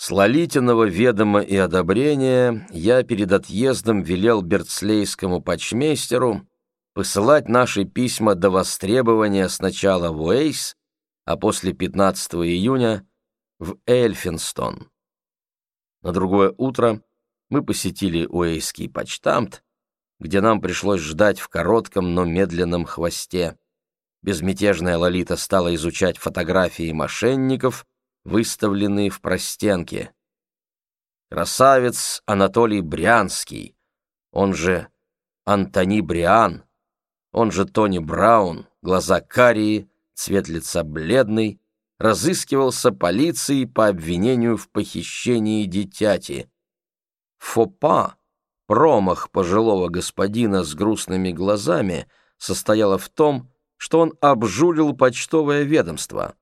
С Лолитиного ведома и одобрения я перед отъездом велел Берцлейскому почмейстеру посылать наши письма до востребования сначала в Уэйс, а после 15 июня в Эльфинстон. На другое утро мы посетили Уэйский почтамт, где нам пришлось ждать в коротком, но медленном хвосте. Безмятежная Лолита стала изучать фотографии мошенников — выставленные в простенке. Красавец Анатолий Брянский, он же Антони Бриан, он же Тони Браун, глаза карие, цвет лица бледный, разыскивался полицией по обвинению в похищении дитяти. Фопа, промах пожилого господина с грустными глазами, состояла в том, что он обжулил почтовое ведомство.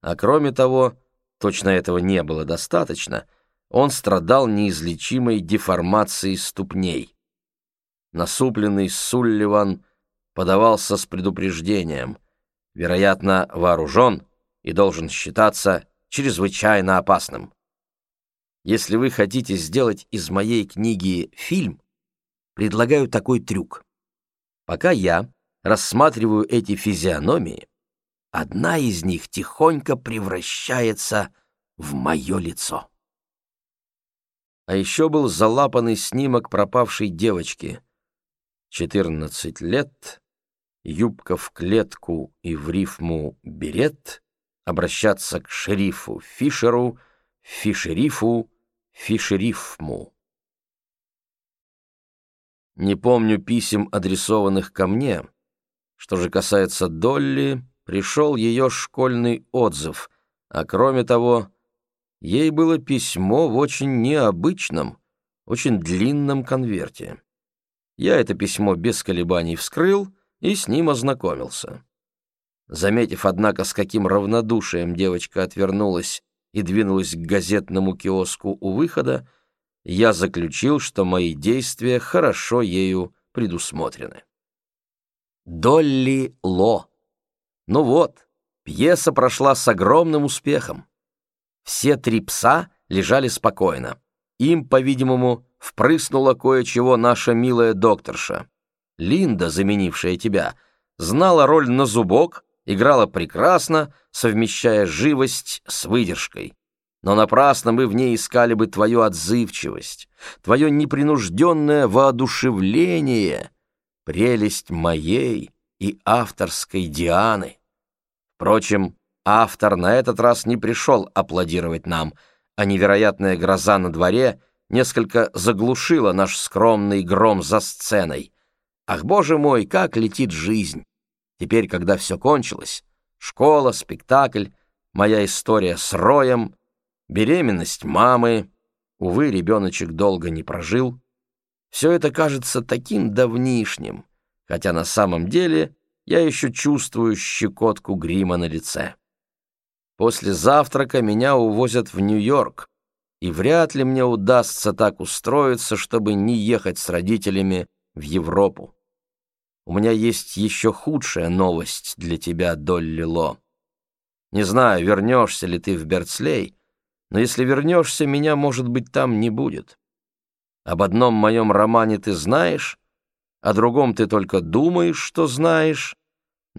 А кроме того, точно этого не было достаточно, он страдал неизлечимой деформацией ступней. Насупленный Сулливан подавался с предупреждением, вероятно, вооружен и должен считаться чрезвычайно опасным. Если вы хотите сделать из моей книги фильм, предлагаю такой трюк. Пока я рассматриваю эти физиономии, Одна из них тихонько превращается в мое лицо. А еще был залапанный снимок пропавшей девочки. Четырнадцать лет, юбка в клетку и в рифму берет, обращаться к шерифу Фишеру, Фишерифу, Фишерифму. Не помню писем, адресованных ко мне. Что же касается Долли, пришел ее школьный отзыв, а кроме того, ей было письмо в очень необычном, очень длинном конверте. Я это письмо без колебаний вскрыл и с ним ознакомился. Заметив, однако, с каким равнодушием девочка отвернулась и двинулась к газетному киоску у выхода, я заключил, что мои действия хорошо ею предусмотрены. Долли Ло ну вот, пьеса прошла с огромным успехом. Все три пса лежали спокойно. Им, по-видимому, впрыснула кое-чего наша милая докторша. Линда, заменившая тебя, знала роль на зубок, играла прекрасно, совмещая живость с выдержкой. Но напрасно мы в ней искали бы твою отзывчивость, твое непринужденное воодушевление, прелесть моей и авторской Дианы. Впрочем, автор на этот раз не пришел аплодировать нам, а невероятная гроза на дворе несколько заглушила наш скромный гром за сценой. Ах, боже мой, как летит жизнь! Теперь, когда все кончилось, школа, спектакль, моя история с Роем, беременность мамы, увы, ребеночек долго не прожил, все это кажется таким давнишним, хотя на самом деле я еще чувствую щекотку грима на лице. После завтрака меня увозят в Нью-Йорк, и вряд ли мне удастся так устроиться, чтобы не ехать с родителями в Европу. У меня есть еще худшая новость для тебя, Долли Ло. Не знаю, вернешься ли ты в Берцлей, но если вернешься, меня, может быть, там не будет. Об одном моем романе ты знаешь, о другом ты только думаешь, что знаешь,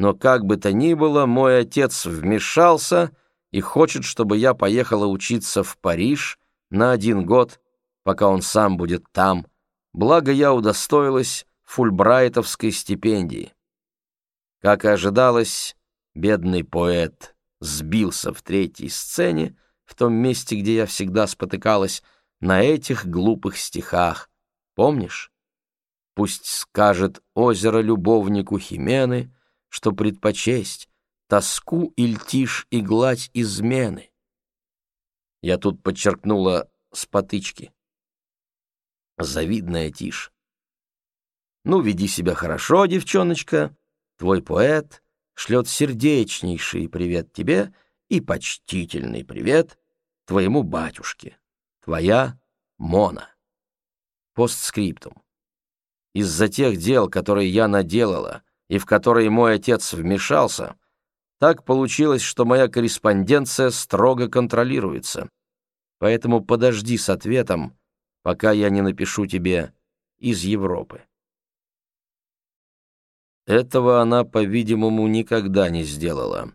но как бы то ни было, мой отец вмешался и хочет, чтобы я поехала учиться в Париж на один год, пока он сам будет там, благо я удостоилась фульбрайтовской стипендии. Как и ожидалось, бедный поэт сбился в третьей сцене, в том месте, где я всегда спотыкалась, на этих глупых стихах. Помнишь? Пусть скажет озеро любовнику Химены, что предпочесть тоску иль тишь и гладь измены. Я тут подчеркнула с потычки. Завидная тишь. Ну, веди себя хорошо, девчоночка. Твой поэт шлет сердечнейший привет тебе и почтительный привет твоему батюшке. Твоя Мона. Постскриптум. Из-за тех дел, которые я наделала, и в которые мой отец вмешался, так получилось, что моя корреспонденция строго контролируется. Поэтому подожди с ответом, пока я не напишу тебе из Европы. Этого она, по-видимому, никогда не сделала.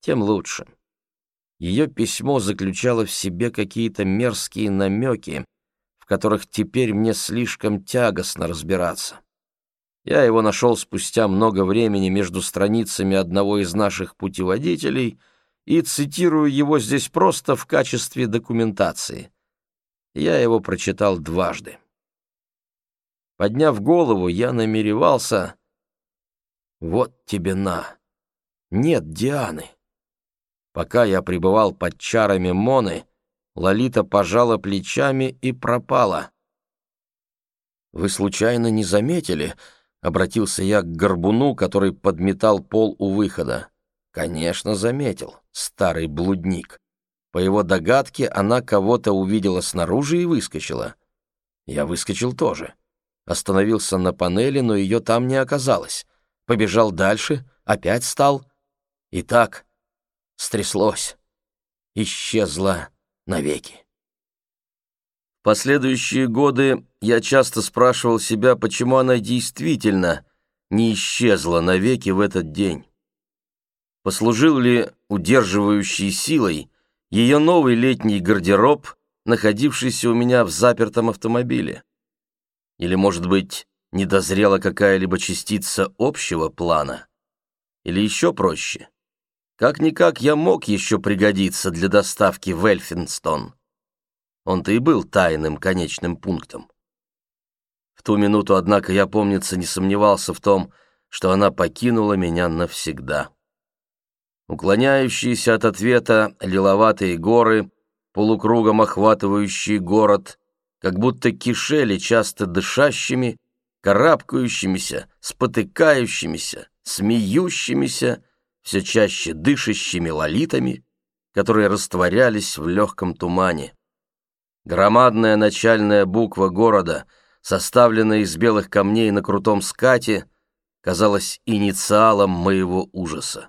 Тем лучше. Ее письмо заключало в себе какие-то мерзкие намеки, в которых теперь мне слишком тягостно разбираться. Я его нашел спустя много времени между страницами одного из наших путеводителей и цитирую его здесь просто в качестве документации. Я его прочитал дважды. Подняв голову, я намеревался... Вот тебе на. Нет Дианы. Пока я пребывал под чарами Моны, Лолита пожала плечами и пропала. «Вы случайно не заметили?» — обратился я к горбуну, который подметал пол у выхода. Конечно, заметил, старый блудник. По его догадке, она кого-то увидела снаружи и выскочила. Я выскочил тоже. Остановился на панели, но ее там не оказалось. Побежал дальше, опять стал. И так стряслось. Исчезла навеки. Последующие годы я часто спрашивал себя, почему она действительно не исчезла навеки в этот день. Послужил ли удерживающей силой ее новый летний гардероб, находившийся у меня в запертом автомобиле? Или, может быть, не дозрела какая-либо частица общего плана? Или еще проще? Как-никак я мог еще пригодиться для доставки в Эльфинстон. Он-то и был тайным конечным пунктом. В ту минуту, однако, я, помнится, не сомневался в том, что она покинула меня навсегда. Уклоняющиеся от ответа лиловатые горы, полукругом охватывающие город, как будто кишели часто дышащими, карабкающимися, спотыкающимися, смеющимися, все чаще дышащими лолитами, которые растворялись в легком тумане. Громадная начальная буква города, составленная из белых камней на крутом скате, казалась инициалом моего ужаса.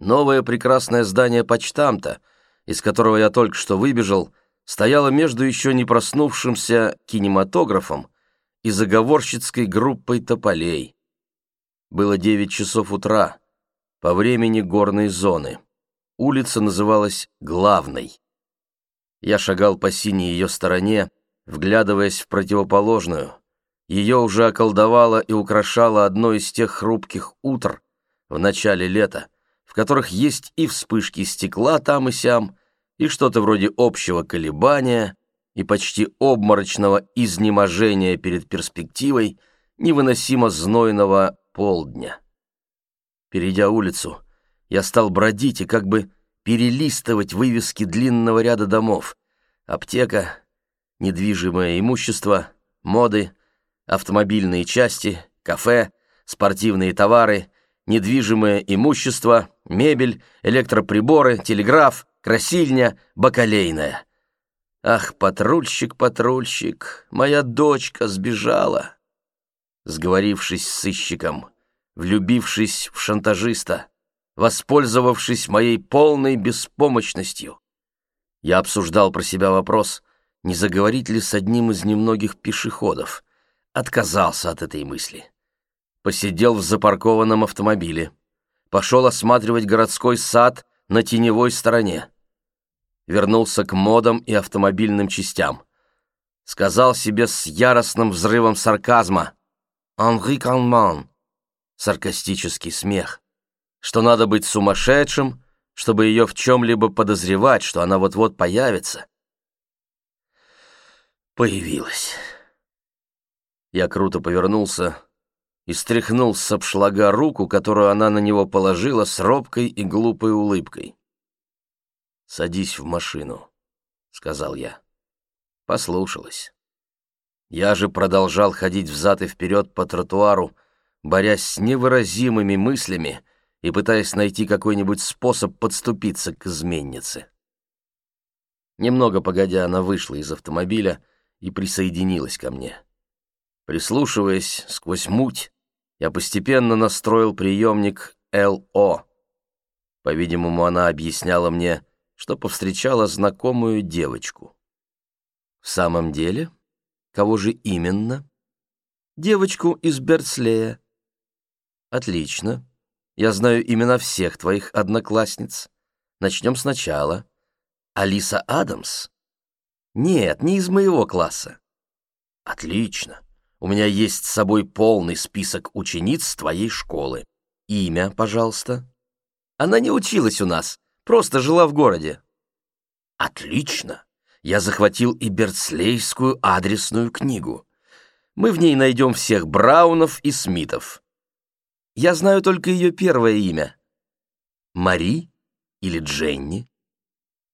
Новое прекрасное здание почтамта, из которого я только что выбежал, стояло между еще не проснувшимся кинематографом и заговорщицкой группой тополей. Было девять часов утра, по времени горной зоны. Улица называлась Главной. Я шагал по синей ее стороне, вглядываясь в противоположную. Ее уже околдовало и украшало одно из тех хрупких утр в начале лета, в которых есть и вспышки стекла там и сям, и что-то вроде общего колебания и почти обморочного изнеможения перед перспективой невыносимо знойного полдня. Перейдя улицу, я стал бродить и как бы перелистывать вывески длинного ряда домов. Аптека, недвижимое имущество, моды, автомобильные части, кафе, спортивные товары, недвижимое имущество, мебель, электроприборы, телеграф, красильня, бакалейная. Ах, патрульщик, патрульщик, моя дочка сбежала. Сговорившись с сыщиком, влюбившись в шантажиста, воспользовавшись моей полной беспомощностью. Я обсуждал про себя вопрос, не заговорить ли с одним из немногих пешеходов. Отказался от этой мысли. Посидел в запаркованном автомобиле. Пошел осматривать городской сад на теневой стороне. Вернулся к модам и автомобильным частям. Сказал себе с яростным взрывом сарказма «Анри Канман» — саркастический смех что надо быть сумасшедшим, чтобы ее в чем-либо подозревать, что она вот-вот появится. Появилась. Я круто повернулся и стряхнул с обшлага руку, которую она на него положила с робкой и глупой улыбкой. «Садись в машину», — сказал я. Послушалась. Я же продолжал ходить взад и вперед по тротуару, борясь с невыразимыми мыслями, и пытаясь найти какой-нибудь способ подступиться к изменнице. Немного погодя, она вышла из автомобиля и присоединилась ко мне. Прислушиваясь сквозь муть, я постепенно настроил приемник ЛО. По-видимому, она объясняла мне, что повстречала знакомую девочку. В самом деле, кого же именно? Девочку из Берцлея. Отлично. Я знаю имена всех твоих одноклассниц. Начнем сначала. Алиса Адамс? Нет, не из моего класса. Отлично. У меня есть с собой полный список учениц твоей школы. Имя, пожалуйста. Она не училась у нас, просто жила в городе. Отлично. Я захватил и Берцлейскую адресную книгу. Мы в ней найдем всех Браунов и Смитов. Я знаю только ее первое имя. Мари или Дженни?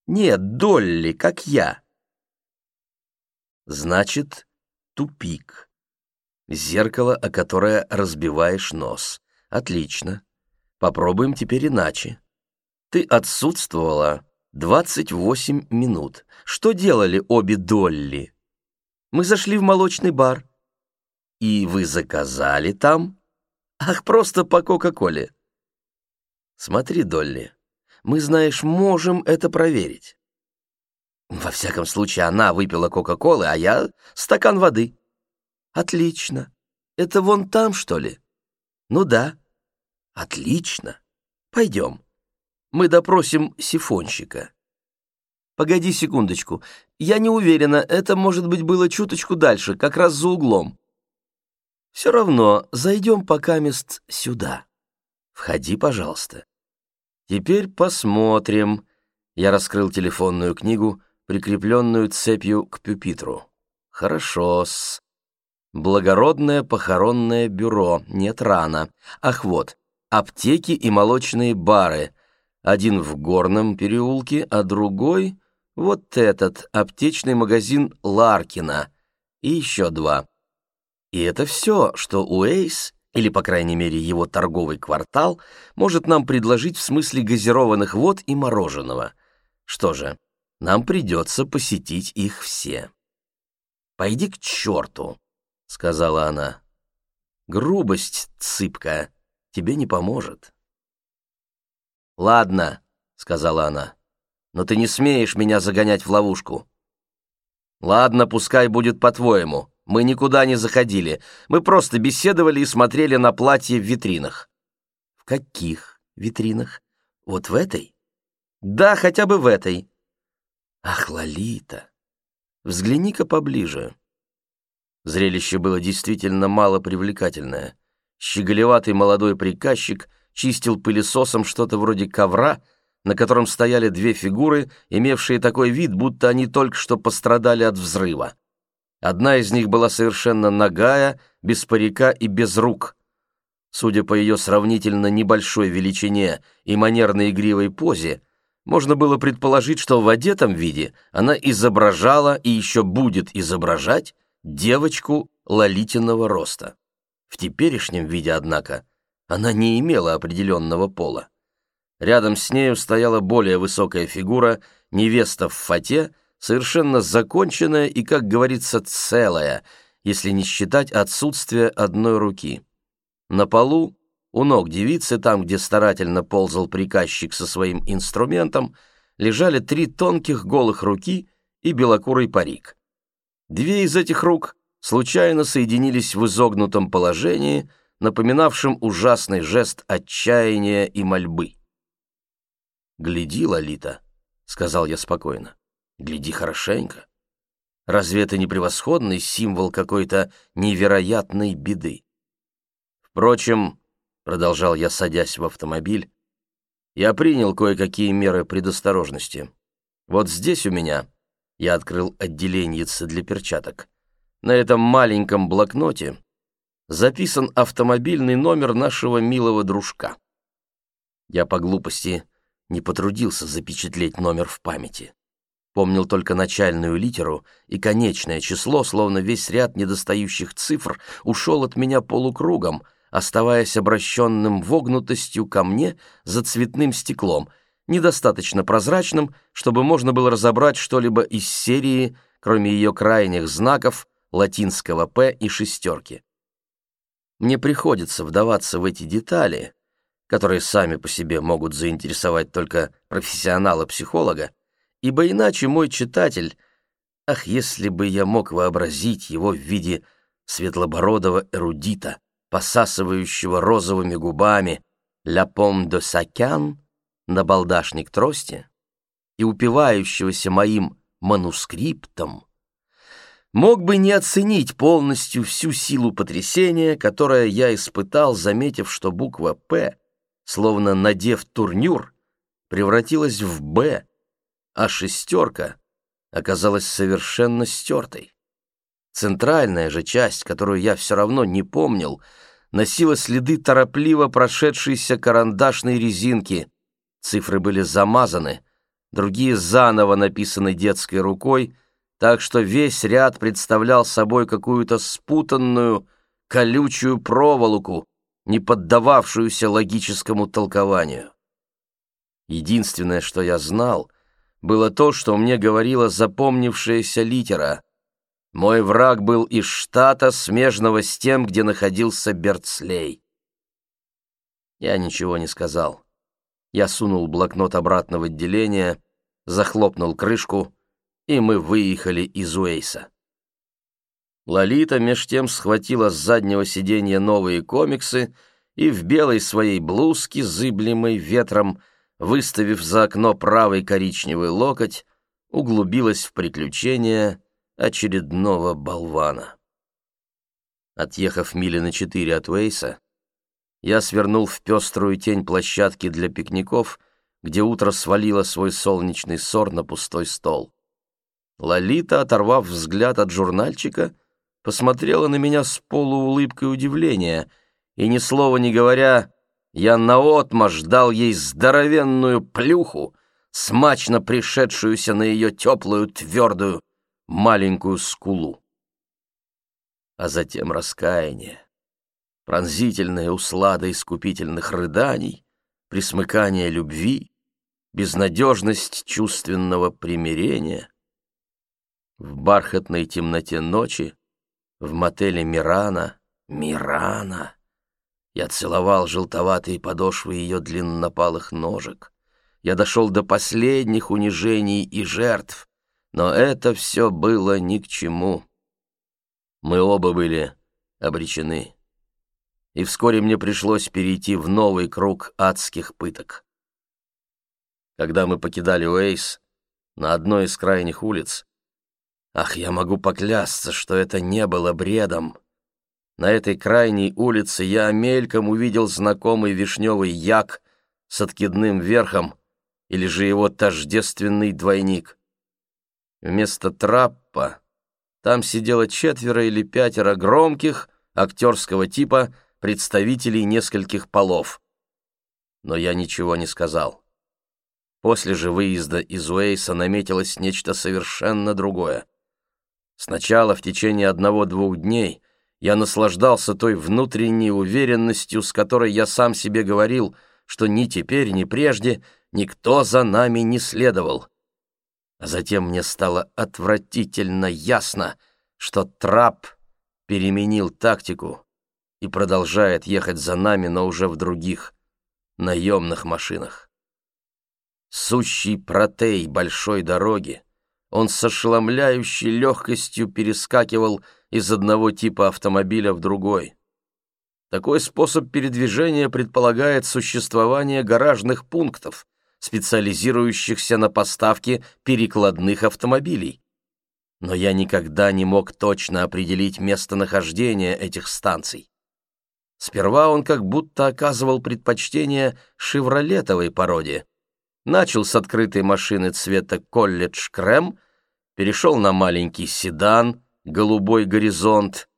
Нет, Долли, как я. Значит, тупик. Зеркало, о которое разбиваешь нос. Отлично. Попробуем теперь иначе. Ты отсутствовала 28 минут. Что делали обе Долли? Мы зашли в молочный бар. И вы заказали там? Ах, просто по Кока-Коле. Смотри, Долли, мы, знаешь, можем это проверить. Во всяком случае, она выпила Кока-Колы, а я стакан воды. Отлично. Это вон там, что ли? Ну да. Отлично. Пойдем. Мы допросим сифонщика. Погоди секундочку. Я не уверена, это, может быть, было чуточку дальше, как раз за углом. Все равно, зайдем пока мест сюда. Входи, пожалуйста. Теперь посмотрим. Я раскрыл телефонную книгу, прикрепленную цепью к пюпитру. Хорошо-с. Благородное похоронное бюро. Нет, рано. Ах, вот. Аптеки и молочные бары. Один в Горном переулке, а другой — вот этот, аптечный магазин Ларкина. И еще два. И это все, что Уэйс, или, по крайней мере, его торговый квартал, может нам предложить в смысле газированных вод и мороженого. Что же, нам придется посетить их все. «Пойди к черту», — сказала она. «Грубость, цыпка, тебе не поможет». «Ладно», — сказала она, — «но ты не смеешь меня загонять в ловушку». «Ладно, пускай будет по-твоему», мы никуда не заходили. Мы просто беседовали и смотрели на платье в витринах. В каких витринах? Вот в этой? Да, хотя бы в этой. Ах, Лолита, взгляни-ка поближе. Зрелище было действительно мало привлекательное. Щеголеватый молодой приказчик чистил пылесосом что-то вроде ковра, на котором стояли две фигуры, имевшие такой вид, будто они только что пострадали от взрыва. Одна из них была совершенно нагая, без парика и без рук. Судя по ее сравнительно небольшой величине и манерной игривой позе, можно было предположить, что в одетом виде она изображала и еще будет изображать девочку лолитиного роста. В теперешнем виде, однако, она не имела определенного пола. Рядом с нею стояла более высокая фигура, невеста в фате, совершенно законченная и, как говорится, целая, если не считать отсутствие одной руки. На полу, у ног девицы, там, где старательно ползал приказчик со своим инструментом, лежали три тонких голых руки и белокурый парик. Две из этих рук случайно соединились в изогнутом положении, напоминавшем ужасный жест отчаяния и мольбы. «Гляди, Лолита», — сказал я спокойно. Гляди хорошенько. Разве это не превосходный символ какой-то невероятной беды? Впрочем, — продолжал я, садясь в автомобиль, — я принял кое-какие меры предосторожности. Вот здесь у меня я открыл отделеньице для перчаток. На этом маленьком блокноте записан автомобильный номер нашего милого дружка. Я по глупости не потрудился запечатлеть номер в памяти. Помнил только начальную литеру и конечное число, словно весь ряд недостающих цифр ушел от меня полукругом, оставаясь обращенным вогнутостью ко мне за цветным стеклом, недостаточно прозрачным, чтобы можно было разобрать что-либо из серии, кроме ее крайних знаков латинского «П» и шестерки. Мне приходится вдаваться в эти детали, которые сами по себе могут заинтересовать только профессионала-психолога, ибо иначе мой читатель, ах, если бы я мог вообразить его в виде светлобородого эрудита, посасывающего розовыми губами «Ля пом де сакян» на балдашник трости и упивающегося моим манускриптом, мог бы не оценить полностью всю силу потрясения, которое я испытал, заметив, что буква «П», словно надев турнюр, превратилась в «Б», а шестерка оказалась совершенно стертой. Центральная же часть, которую я все равно не помнил, носила следы торопливо прошедшейся карандашной резинки. Цифры были замазаны, другие заново написаны детской рукой, так что весь ряд представлял собой какую-то спутанную, колючую проволоку, не поддававшуюся логическому толкованию. Единственное, что я знал, было то, что мне говорила запомнившаяся литера. Мой враг был из штата, смежного с тем, где находился Берцлей. Я ничего не сказал. Я сунул блокнот обратно в отделение, захлопнул крышку, и мы выехали из Уэйса. Лолита меж тем схватила с заднего сиденья новые комиксы и в белой своей блузке, зыблемой ветром, выставив за окно правый коричневый локоть, углубилась в приключения очередного болвана. Отъехав мили на четыре от Уэйса, я свернул в пеструю тень площадки для пикников, где утро свалило свой солнечный сор на пустой стол. Лолита, оторвав взгляд от журнальчика, посмотрела на меня с полуулыбкой удивления, и, ни слова не говоря, я наотмашь дал ей здоровенную плюху, смачно пришедшуюся на ее теплую, твердую, маленькую скулу. А затем раскаяние, пронзительная услада искупительных рыданий, присмыкание любви, безнадежность чувственного примирения. В бархатной темноте ночи, в мотеле Мирана, Мирана, я целовал желтоватые подошвы ее длиннопалых ножек. Я дошел до последних унижений и жертв, но это все было ни к чему. Мы оба были обречены. И вскоре мне пришлось перейти в новый круг адских пыток. Когда мы покидали Уэйс, на одной из крайних улиц, ах, я могу поклясться, что это не было бредом, на этой крайней улице я мельком увидел знакомый вишневый як с откидным верхом или же его тождественный двойник. Вместо траппа там сидело четверо или пятеро громких, актерского типа, представителей нескольких полов. Но я ничего не сказал. После же выезда из Уэйса наметилось нечто совершенно другое. Сначала в течение одного-двух дней я наслаждался той внутренней уверенностью, с которой я сам себе говорил, что ни теперь, ни прежде никто за нами не следовал. А затем мне стало отвратительно ясно, что трап переменил тактику и продолжает ехать за нами, но уже в других, наемных машинах. Сущий протей большой дороги, он с ошеломляющей легкостью перескакивал из одного типа автомобиля в другой. Такой способ передвижения предполагает существование гаражных пунктов, специализирующихся на поставке перекладных автомобилей. Но я никогда не мог точно определить местонахождение этих станций. Сперва он как будто оказывал предпочтение шевролетовой породе. Начал с открытой машины цвета колледж-крем, перешел на маленький седан, голубой горизонт,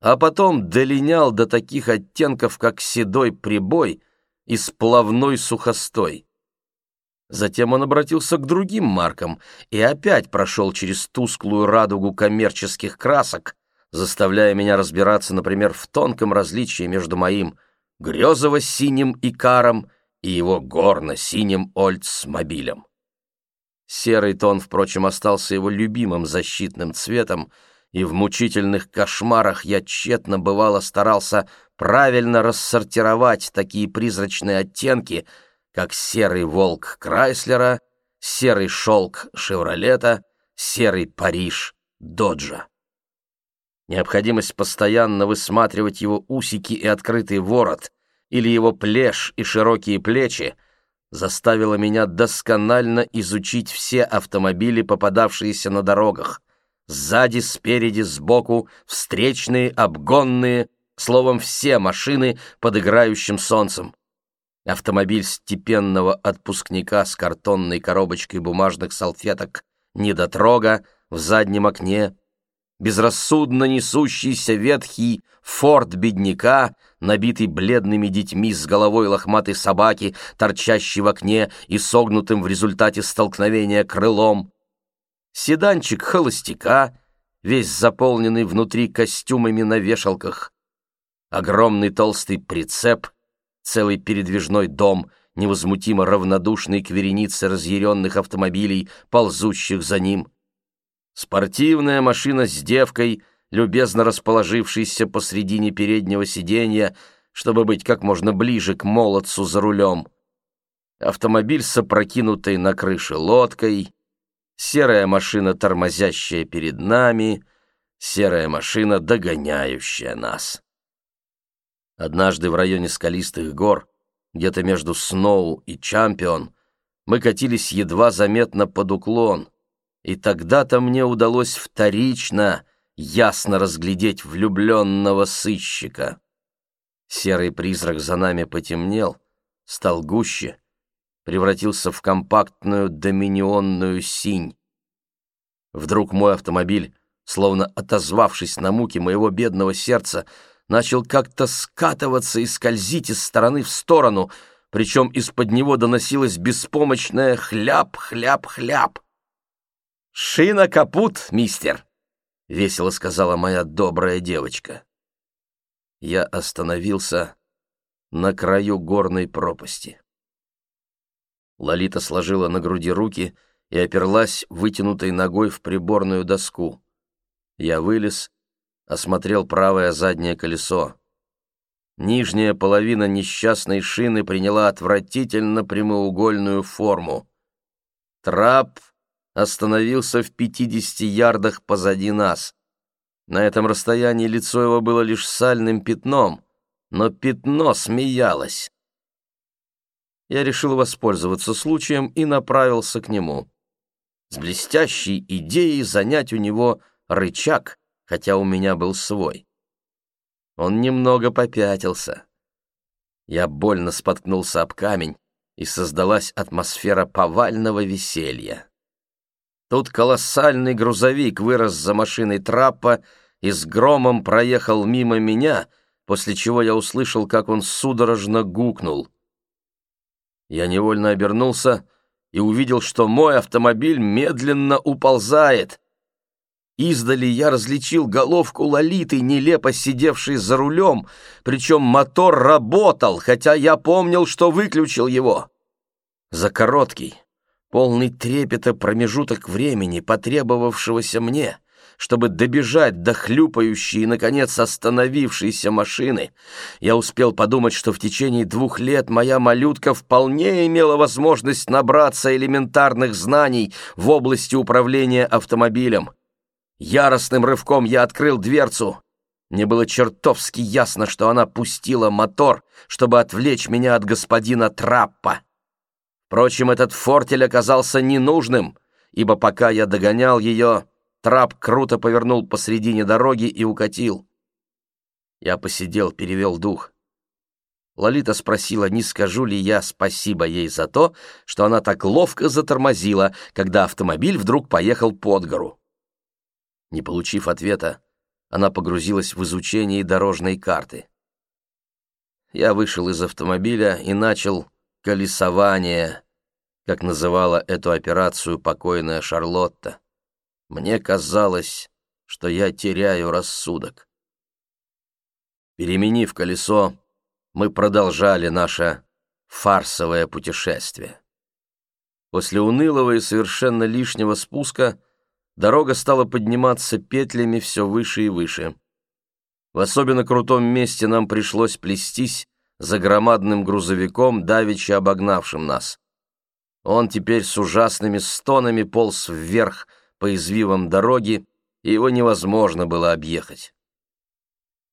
а потом долинял до таких оттенков, как седой прибой и сплавной сухостой. Затем он обратился к другим маркам и опять прошел через тусклую радугу коммерческих красок, заставляя меня разбираться, например, в тонком различии между моим грезово-синим икаром и его горно-синим Ольцмобилем. Серый тон, впрочем, остался его любимым защитным цветом, и в мучительных кошмарах я тщетно бывало старался правильно рассортировать такие призрачные оттенки, как серый волк Крайслера, серый шелк «Шевролета», серый Париж «Доджа». Необходимость постоянно высматривать его усики и открытый ворот или его плешь и широкие плечи заставила меня досконально изучить все автомобили, попадавшиеся на дорогах. Сзади, спереди, сбоку, встречные, обгонные, словом, все машины под играющим солнцем. Автомобиль степенного отпускника с картонной коробочкой бумажных салфеток недотрога в заднем окне, безрассудно несущийся ветхий форт бедняка, набитый бледными детьми с головой лохматой собаки, торчащей в окне и согнутым в результате столкновения крылом, седанчик холостяка, весь заполненный внутри костюмами на вешалках, огромный толстый прицеп, целый передвижной дом, невозмутимо равнодушный к веренице разъяренных автомобилей, ползущих за ним, спортивная машина с девкой — любезно расположившийся посредине переднего сиденья, чтобы быть как можно ближе к молодцу за рулем. Автомобиль с опрокинутой на крыше лодкой, серая машина, тормозящая перед нами, серая машина, догоняющая нас. Однажды в районе скалистых гор, где-то между Сноу и Чампион, мы катились едва заметно под уклон, и тогда-то мне удалось вторично ясно разглядеть влюбленного сыщика. Серый призрак за нами потемнел, стал гуще, превратился в компактную доминионную синь. Вдруг мой автомобиль, словно отозвавшись на муки моего бедного сердца, начал как-то скатываться и скользить из стороны в сторону, причем из-под него доносилось беспомощное хляп-хляп-хляп. «Шина капут, мистер!» — весело сказала моя добрая девочка. Я остановился на краю горной пропасти. Лолита сложила на груди руки и оперлась вытянутой ногой в приборную доску. Я вылез, осмотрел правое заднее колесо. Нижняя половина несчастной шины приняла отвратительно прямоугольную форму. Трап остановился в пятидесяти ярдах позади нас. На этом расстоянии лицо его было лишь сальным пятном, но пятно смеялось. Я решил воспользоваться случаем и направился к нему. С блестящей идеей занять у него рычаг, хотя у меня был свой. Он немного попятился. Я больно споткнулся об камень, и создалась атмосфера повального веселья. Тут колоссальный грузовик вырос за машиной трапа и с громом проехал мимо меня, после чего я услышал, как он судорожно гукнул. Я невольно обернулся и увидел, что мой автомобиль медленно уползает. Издали я различил головку Лолиты, нелепо сидевшей за рулем, причем мотор работал, хотя я помнил, что выключил его. За короткий, полный трепета промежуток времени, потребовавшегося мне, чтобы добежать до хлюпающей и, наконец, остановившейся машины, я успел подумать, что в течение двух лет моя малютка вполне имела возможность набраться элементарных знаний в области управления автомобилем. Яростным рывком я открыл дверцу. Мне было чертовски ясно, что она пустила мотор, чтобы отвлечь меня от господина Траппа. Впрочем, этот фортель оказался ненужным, ибо пока я догонял ее, трап круто повернул посредине дороги и укатил. Я посидел, перевел дух. Лолита спросила, не скажу ли я спасибо ей за то, что она так ловко затормозила, когда автомобиль вдруг поехал под гору. Не получив ответа, она погрузилась в изучение дорожной карты. Я вышел из автомобиля и начал колесование, как называла эту операцию покойная Шарлотта. Мне казалось, что я теряю рассудок. Переменив колесо, мы продолжали наше фарсовое путешествие. После унылого и совершенно лишнего спуска дорога стала подниматься петлями все выше и выше. В особенно крутом месте нам пришлось плестись за громадным грузовиком, давеча обогнавшим нас. Он теперь с ужасными стонами полз вверх по извивам дороги, и его невозможно было объехать.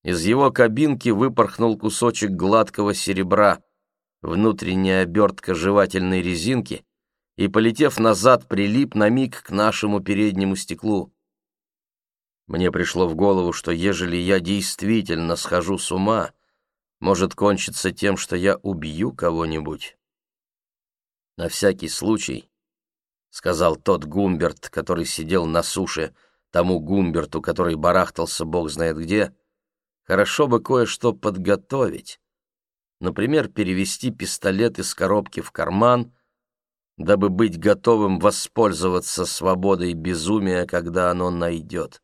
Из его кабинки выпорхнул кусочек гладкого серебра, внутренняя обертка жевательной резинки, и, полетев назад, прилип на миг к нашему переднему стеклу. Мне пришло в голову, что ежели я действительно схожу с ума, может кончиться тем, что я убью кого-нибудь. На всякий случай, — сказал тот Гумберт, который сидел на суше, тому Гумберту, который барахтался бог знает где, — хорошо бы кое-что подготовить. Например, перевести пистолет из коробки в карман, дабы быть готовым воспользоваться свободой безумия, когда оно найдет.